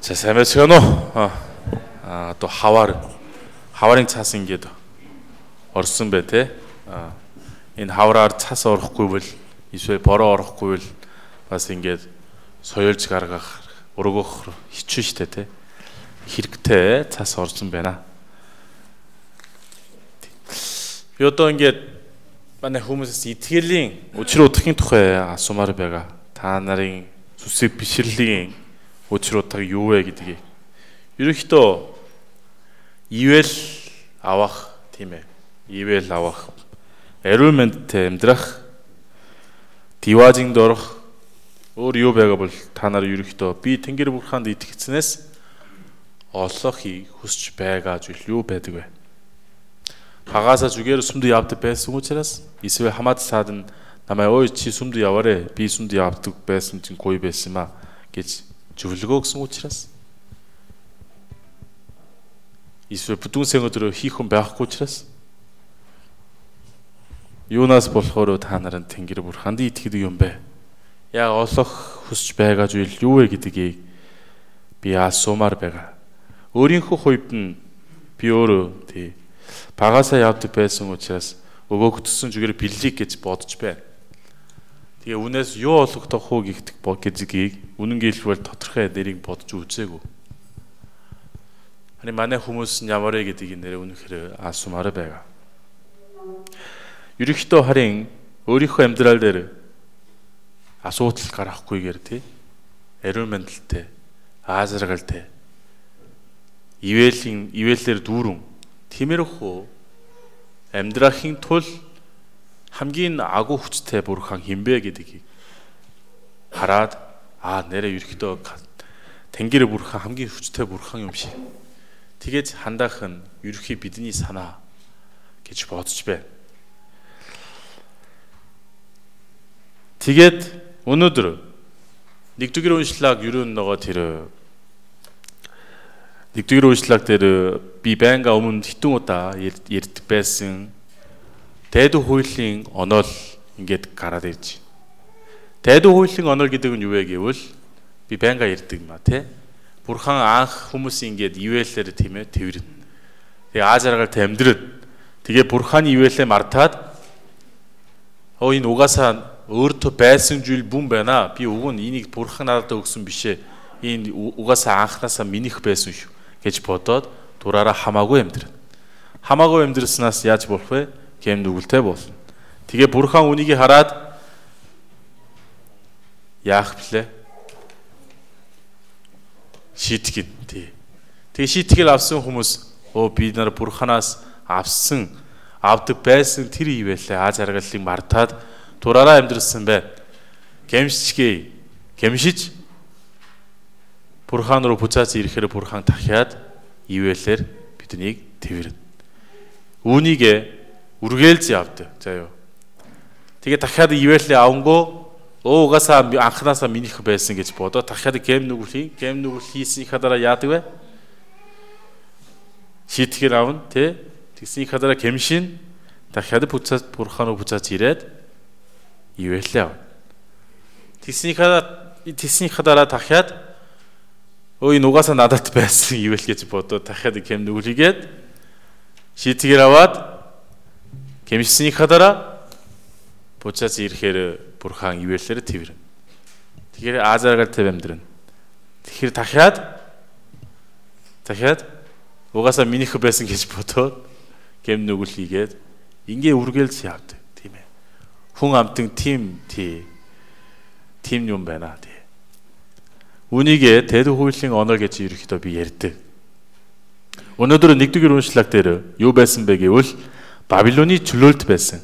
자, сайн байцгаана уу? Аа одоо хаваар хаварын цаас ингээд орсон бай тээ. Аа энэ хавраар цаас орохгүй бол эсвэл бороо орохгүй бол бас ингээд соёлж гаргах, өргөх хичвэн штэ тээ. Хэрэгтэй цаас орсон байна. Би одоо ингээд манай хүмүүсээс итгэлийн учир удахын тухай асуумаар байгаа. Та нарын сүсэг бишрэлийн утга юу вэ гэдгийг. Ерөнхийдөө ивэл авах тийм ээ. Ивэл авах. Эрүүл мэндтэй амьдрах, диважинд орох өөр юу байгаа бол та нар ерөнхийдөө би Тэнгэр бурханд итгэснээс олохыг хүсч байгаа зүйл юу байдаг вэ? Багаасаа зүгээр сүмд явдаг байсан учраас эсвэл хамаад саад нь намайг ой чи сүмд яваарэ би сүмд явдаг байсан чинь гоё байсан маа гэж зөвлөгөө гэсэн учраас эсвэл бүдүүн сэн өдрөө хийх хүн байхгүй учраас юунаас болохоор та нарыг Тэнгэр бурханд итгэдэг юм бэ? Яг олох хүсч байгаа зүйл юу вэ гэдгийг би асуумаар байгаа. Өөрийнхөө хувьд нь би өөрөө тий багасаа явдаг байсан учраас өгөөгдсөн зүгээр бэллийг гэж бодож байна. Тэгээ үнээс юу олгодох уу гихт гэдгийг үнэн гэлбэл тодорхой нэрийг бодож үзээгүй. Харин манай хүмүүс нь ямар вэ гэдгийг нэр үнэхээр асуумаар байгаа. Ерөнхийдөө харин өөрийнхөө амьдрал дээр асуудал гарахгүйгээр тий ариун мэндэлтэй аазаргалтай ивэлийн ивэлээр дүүрэн тиймэрхүү амьдрахын тулд 함긴 아고 후치테 보르캉 힘베게 되기 하랏 아 내래 유리키도 댕기를 보르캉 함긴 후치테 보르캉 음시. 되게 한다흔 유리키 비드니 사나? 개치 버드집에. 되게 오늘들 닉두기로 실락 유른 너가 디르 닉두기로 실락 데르 비뱅가 오문 히뚱었다. 예르트 베싱 Дайдуу хуулийн онол ингээд гараад ирж байна. Дайдуу хуулийн онол гэдэг нь юу вэ гэвэл би байнга ярьдаг юм а тий. Бурхан анх хүмүүс ингээд ивэлээр тийм ээ тэрвэрнэ. Тэгээ Аз аргаар тамдрад тэгээ бурханы ивэлээ мартаад оо энэ угаасаа өөртөө байсан зүйл бүм байна. Би нь энийг бурхан надад өгсөн бишээ. Энэ угаасаа анханасаа минийх байсан шүү гэж бодоод дураараа хамаагүй амьдрна. Хамаагүй амьдрснаас яаж болох вэ? Гэм нүгэлтэй болно. Тэгээ бурхан үнийг хараад яах блэ? Шийтгэн тий. Тэгээ шийтгэл авсан хүмүүс оо би нар бурханаас авсан авдаг байсан тэр ивэлээ аз жаргалыг мартаад дураараа амьдрсан байна. Гэмшичгээ. Гэмшиж бурхан руу буцаац ирэхээр бурхан дахиад ивэлээр биднийг тэрвэрнэ. Үүнийг үргэлж явдаг. За юу. Тэгээ дахиад ивэлээ авангөө өө угаасаа анханасаа минийх байсан гэж бодоо дахиад гэм нүгэл хий. Гэм нүгэл хийснийхаа дараа яадаг вэ? Шийтгэл авна тий. Тэгснийхаа дараа гэмшин дахиад буцаад бурханаа буцаад ирээд ивэлээ авна. Тэгснийхаа тэгснийхаа дараа дахиад өө энэ угаасаа надад байсан ивэл гэж бодоо дахиад гэм нүгэлийгээд шийтгэл аваад Гэмшсэнийхаа дараа буцаас ирэхээр бурхан ивэлээр тэрвэрнэ. Тэгэхээр Азаргаар төв амьдрна. Тэгэхээр дахиад дахиад угаасаа минийх байсан гэж бодоод гэм нүгэл хийгээд ингээ үргэлж явдаг тийм ээ. Хүн амтан тим тий тим юм байна тий. Үнийгээ тэд хуулийн оноо гэж ерөөхдөө би ярьдаг. Өнөөдөр нэгдүгээр уншлаг дээр юу байсан бэ гэвэл Бабилоны чөлөөлт байсан.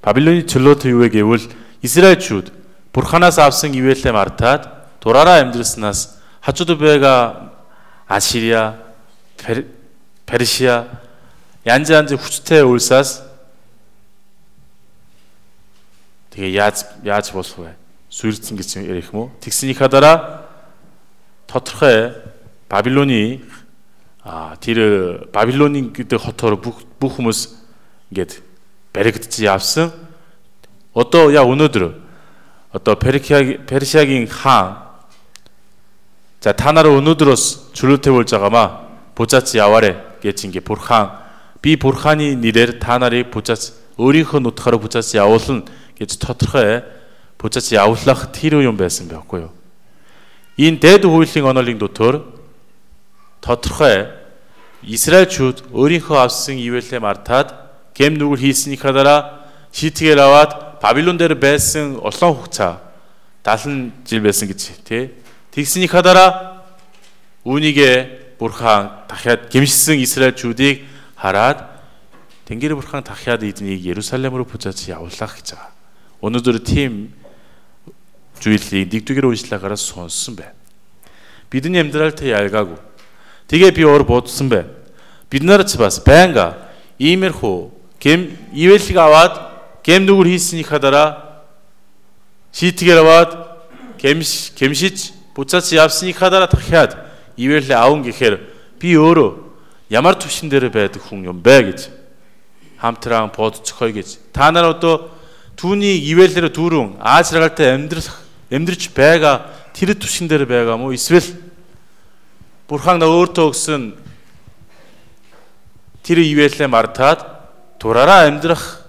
Бабилоны чөлөөт юу вэ гэвэл Израильчүүд Бурханаас авсан ивэлээ мартаад дураараа амьдрснаас хажууд байгаа Ашириа, Першиа янз янз хүчтэй улсаас тэгээ яаж яаж болох вэ? Сүрдсэн гэж ярих юм уу? Тэгснийхаа дараа тодорхой Бабилоны а тэр Бабилонын гэдэг хотоор бүх бүх хүмүүс get 베르크트지 압승 어떠야 오늘들 어떠 베르키아 베르시아긴 한자 타나로 오늘들어스 줄루테볼 자가마 보짜치 야와레 예친게 보르칸 비 보르칸이 니레 타나리 보짜치 어리허 노트카로 보짜치 야올은 예치 터트카에 보짜치 야올라흐 티로 용배했음 배웠고요. 인 데드 호일링 어널링 도터 터트카에 이스라엘 주 어리허 압승 이웰레 마르탓 ингээд баригдчих явсан. Одоо яг өнөөдөр одоо Першиагийн хаан За та нараа өнөөдрөөс чөлөөтэй болж байгаамаа буцаач яваарэ гэж ингээ бурхан би бурханы нэрээр та нарыг буцаач өөрийнхөө нутгаараа буцаач явуулна гэж тодорхой буцаач явуулах тэр юм байсан байхгүй юу? Энэ дээд хуулийн онолын дотор тодорхой Израильчууд өөрийнхөө авсан ивэлээ мартаад гэм нүгэл хийснийхаа дараа шийтгээр аваад Бабилон дээр байсан улаан хугацаа 70 жил байсан гэж тий. Тэгснийхаа дараа үүнийгэ бурхан дахиад гимшсэн Израильчүүдийг хараад Тэнгэр бурхан дахиад эднийг Иерусалим руу буцааж явуулах гэж байгаа. Өнөөдөр тийм зүйлийг нэгдүгээр уншлагаараа сонссон байна. Бидний амьдралд ялгаагүй. Тэгээ би өөр бодсон байна. Бид нар ч бас байнга иймэрхүү гэм ивэлэг аваад гэм нүгэр хийснийхаа дараа шийтгээр аваад гэмш гэмшиж буцаач явсныхаа дараа дахиад ивэлээ аван гэхээр би өөрөө ямар төвшин дээр байдаг хүн юм бэ гэж хамтран бодцохой гэж. Та нар одоо түүний ивэлээр дүүрэн аажрагалтай амьдрах амьдрч байгаа тэр төвшин дээр байгаа мó? Эсвэл бурхан өөртөө өгсөн тэр ивэлээ мартаад дураараа амьдрах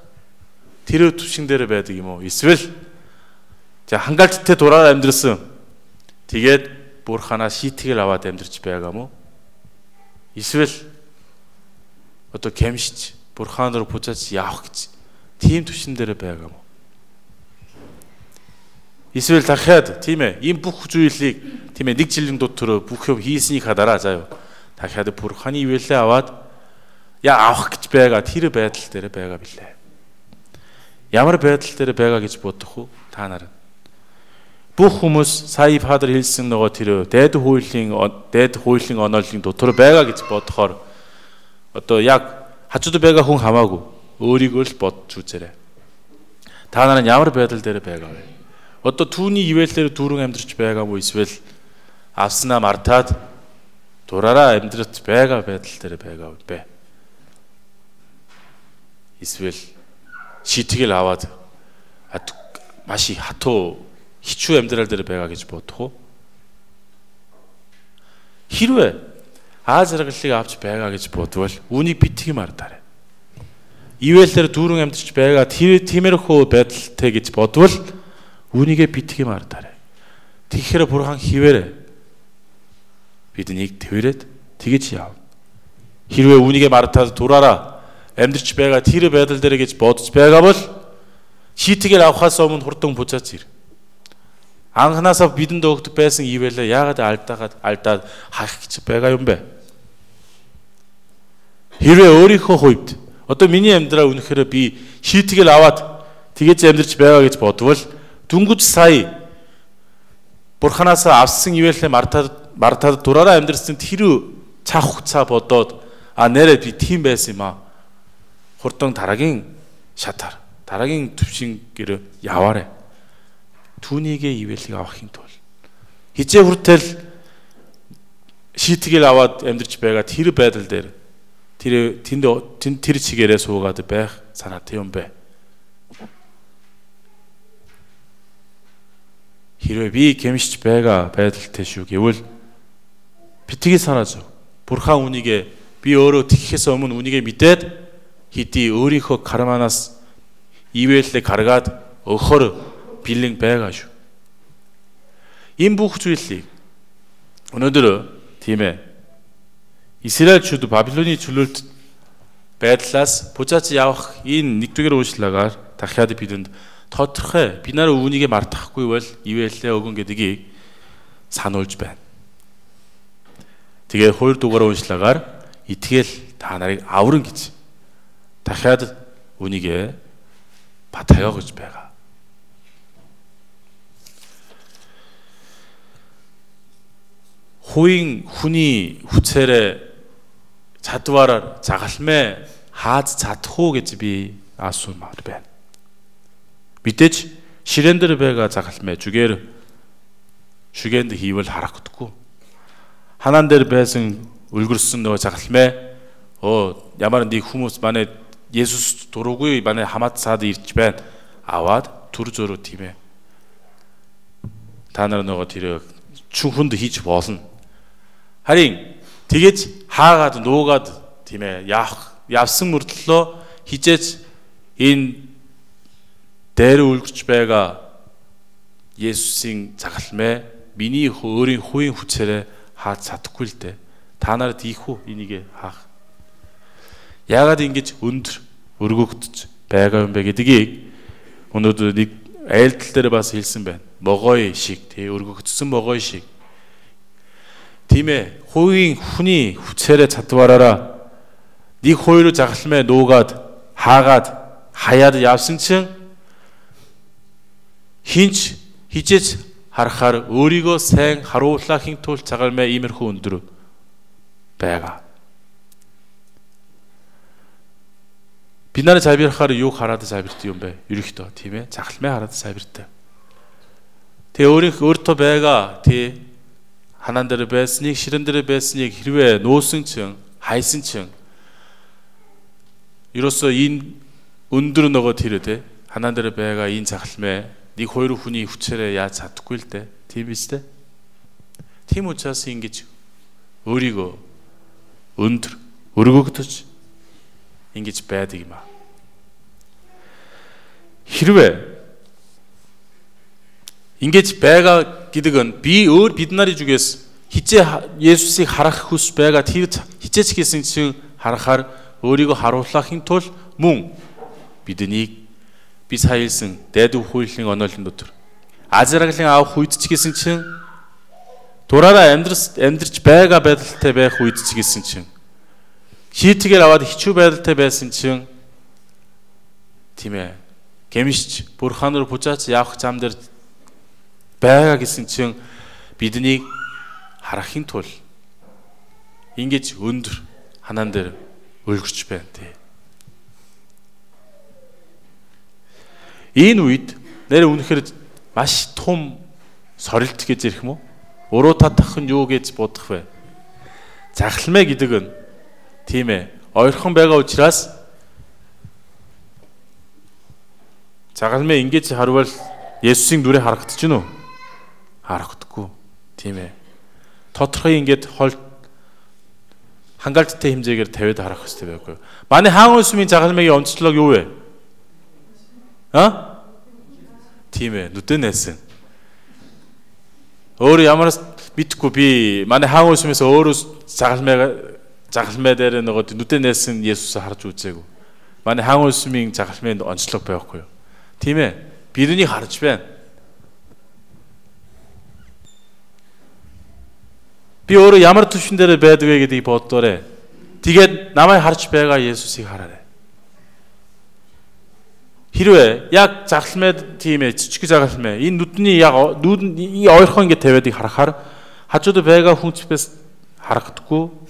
тэр төвшин дээр байдаг юм уу? Эсвэл за хангалттай дураараа амьдрсан. Тэгээд бурханаа шийтгэл аваад амьдрч байгаа мó эсвэл одоо кемшиж Бурхан руу буцаж явах гэж тийм төвшин дээр байгаа юм. Эсвэл дахиад тийм ээ ийм бүх зүйлийг тийм ээ нэг жилийн дотор бүх юм хийснийхаа дараа заяа. Дахиад Бурханы ивэлээ аваад яа авах гэж байгаа тэр байдал дээр байгаа билээ. Ямар байдал дээр байгаа гэж бодох уу та нар? Бүх хүмүүс сая фадер хэлсэн нөгөө тэр дайд хуулийн дайд хуулийн онолын дотор байгаа гэж бодохоор одоо яг хажууд байгаа хүн хамаагүй өөрийгөө л бодж үзээрэй. Та нар нь ямар байдал дээр байгаа вэ? Одоо түүний ивэлээр дүүрэн амьдарч байгаа мó эсвэл авснаа мартаад дураараа амьдрч байгаа байдал дээр байгаа вэ? Эсвэл шитгэл аваад маш их хатуу хичүү амьдрал дээр байгаа гэж бодох уу? Хэрвээ Аз жаргалыг авч байгаа гэж бодвол үүнийг битгий мардаарай. Ивэлээр дүүрэн амьдарч байгаа тэр тиймэрхүү байдалтай гэж бодвол үүнийгээ битгий мардаарай. Тэгэхээр бурхан хിവэрэ биднийг твэрэд тэгэж яав. Хэрвээ үүнийгээ мартаад дураараа амьдарч байгаа тэр байдал дээр гэж бодож байгаа бол шийтгээр авахаас өмнө хурдан буцаач ир. Анханасаа бидэнд өгдөг байсан ивэлээ яагаад алдаагаад алдаад хаах гэж байгаа юм бэ? Хэрвээ өөрийнхөө хувьд одоо миний амьдраа үнэхээр би шийтгэл аваад тэгэж амьдрч байгаа гэж бодвол дүнгэж сая Бурханаас авсан ивэлээ мартаад мартаад дураараа амьдрсан тэр цаах хугацаа бодоод а нэрээ би тийм байсан юм а. Хурдан дараагийн шатаар дараагийн төвшин гэр яваарэ. Түүнийгээ ивэлийг авахын тулд хизээ хүртэл шийтгэл аваад амьдрч байгаа тэр байдал дээр тэр тэнд тэр чигээрээ суугаад байх санаатай юм бэ. Хэрвээ би гэмшиж байгаа байдалтай шүү гэвэл битгий санааж бурхан үнийг би өөрөө тэгхээс өмнө үнийг мэдээд хэдий өөрийнхөө карманаас ивэлээ гаргаад өгөхөр бэлэн байгаа шүү. Ийм бүх зүйлийг өнөөдөр тийм ээ Израильчууд Бабилоны чөлөөлт байдлаас буцаач явах энэ нэгдүгээр үйлчлэгээр дахиад бидэнд тодорхой би нараа үүнийг мартахгүй бол ивэлээ өгөн гэдгийг сануулж байна. Тэгээ хоёр дугаар үйлчлэгээр итгэл та нарыг авран гэж дахиад үүнийг батаяа гэж байгаа. Хуин хүний хүчээрээ чадвараар загалмай хааз чадах уу гэж би асуумаар байна. Мэдээж ширээн дээр байгаа загалмай жүгээр шүгэнд хийвэл харагдахгүй. Ханаан дээр байсан үлгэрсэн нөгөө загалмай оо ямар нэг хүмүүс манай Есүс дуруугүй манай хамаад цаад ирж байна. Аваад төр зөрөө тийм ээ. Та нар нөгөө тэр хүчин хүнд хийж болно. Харин тэгэж хаагаад нуугаад тийм ээ явах явсан мөртлөө хижээж энэ дээр үлгэрч байгаа Есүсийн загалмай миний өөрийн хувийн хүчээрээ хаад чадахгүй л дээ. Та нарт ийх үү энийг хаах. Яагаад ингэж өндөр өргөгдөж байгаа юм бэ гэдгийг өнөөдөр нэг айлтал дээр бас хэлсэн байна. Могой шиг тий өргөгдсөн могой шиг. Тийм ээ. Хувийн хүний хүчээрээ чадвараараа нэг хоёроо загалмай нуугаад хаагаад хаяад явсан чинь хинч хижээж харахаар өөрийгөө сайн харуулахын тулд цагаалмай иймэрхүү өндөр байгаа. Бид нарыг завирахаар юу хараад завирт юм бэ? Ерөнхийдөө тийм ээ. Цагаалмай хараад завиртай. Тэгээ өөрийнх өөртөө байгаа тий ханаан дээр байсныг ширэн дээр байсныг хэрвээ нуусан чинь хайсан чинь ерөөсөө энэ өндөр нөгөө тэр тий ханаан дээр байгаа энэ цагаалмай нэг хоёр хүний хүчээрээ яаж чадахгүй л дээ. Тийм биз дээ. Тийм учраас ингэж өөрийгөө өндөр өргөгдөж ингэж байдаг юм аа. Хэрвээ ингэж байгаа гэдэг нь би өөр бид нарын зүгээс хизээ Есүсийг харах хүс байгаа тэр хизээч гэсэн чинь харахаар өөрийгөө харуулахын тулд мөн биднийг би саялсан дайдуу хуулийн онолын дотор Азраглын аав хуйдч гэсэн чинь дураараа амьдрч байгаа байдалтай байх үед ч гэсэн чинь шийтгээр аваад хичүү байдалтай байсан чинь тийм ээ гэмшч бурхан руу бужаач явах зам дээр байгаа гэсэн чинь биднийг харахын тулд ингэж өндөр ханаан дээр өлгөрч байна тий Энэ үед нэр үнэхээр маш том сорилт гэж ярих юм уу? Уруу татах нь юу гэж бодох вэ? Захалмай гэдэг нь тийм ээ. Ойрхон байгаа учраас Загалмай ингэж харвал Есүсийн дүрээ харагдаж гинүү? Харагдахгүй. Тийм ээ. Тодорхой ингэж хол хангалттай хэмжээгээр тавиад харах хэрэгтэй байхгүй юу? Манай хаан улсмын загалмайгийн онцлог юу вэ? Аа? Тийм ээ, нүдэн найсан. Өөр ямар мэдхгүй би манай хаан усмээс өөрөө загалмай загалмай дээр нөгөө нүдэн найсан Есүсийг харж үзээгүй. Манай хаан усмын загалмайд онцлог байхгүй юу? Тийм ээ. Бидний харж байна. Би өөрөө ямар төвшин дээр байдаг вэ гэдгийг боддоорой. Тэгээд намайг харж байгаа Есүсийг хараарай. Хэрвээ яг загалмайд тийм ээ жижиг загалмай энэ нүдний яг нүүд ойрхон ингэ тавиадыг харахаар хажууд байгаа хүнч бас харагдахгүй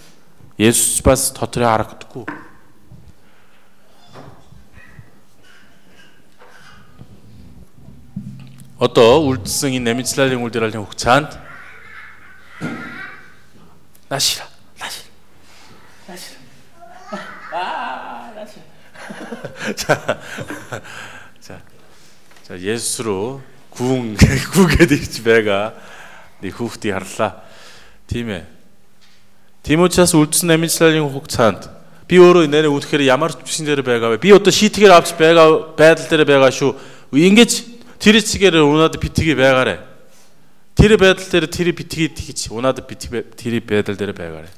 예수 집 와서 터트려 알아듣고. 어떠? 울증이 내미치달링 울디랄링 혹찬 나 싫어. 나 싫어. 나 싫어. 아나 싫어. 자, 자, 자 예수로 구웅 구게 되지 배가? 네 후후디 할라. 팀에. Тийм. Тимотеас үлдсэн амьдлалын хугацаанд би өөрөө нэрээ үнэхээр ямар хүчин дээр байгаа вэ? Би одоо шийтгээр авч байгаа байдал дээр байгаа шүү. Ингэж тэр чигээр унаад битгий байгаарэ. Тэр байдал дээр тэр битгий тэгж унаад битгий тэр байдал дээр байгаарэ.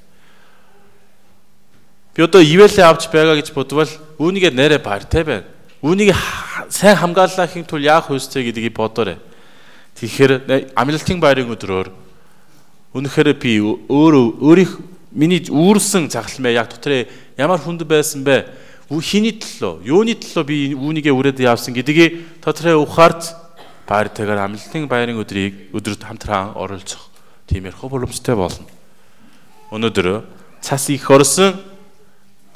Би одоо ивэлээ авч байгаа гэж бодвол үүнийгээ нэрэ баяртай байна. Үүнийг сайн хамгаалахын тулд яах вэ гэдгийг бодоорой. Тэгэхээр амлалтын баярын өдрөөр үнэхээр би өөрөө өөрийнх миний үүрсэн цагалмаа яг дотроо ямар хүнд байсан бэ? Хиний төлөө, юуны төлөө би үүнийгээ үрээд явсан гэдгийг дотроо ухаарч баяртайгаар амлалтын баярын өдрийг өдөрт хамтран оролцох тиймэрхүү боломжтой болно. Өнөөдөр цас их орсон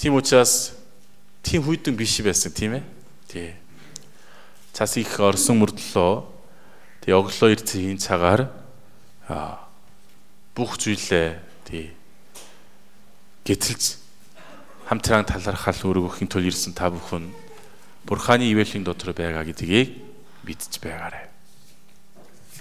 Тийм учраас тийм хүйтэн биш байсан тийм ээ. Тий. Цас их орсон мөрдлөө тий оглоо ирцгийн цагаар аа бүх зүйлээ тий гэтэлж хамтран талархал өргөхийн тул ирсэн та бүхэн Бурханы ивэлийн дотор байгаа гэдгийг мэдж байгаарай.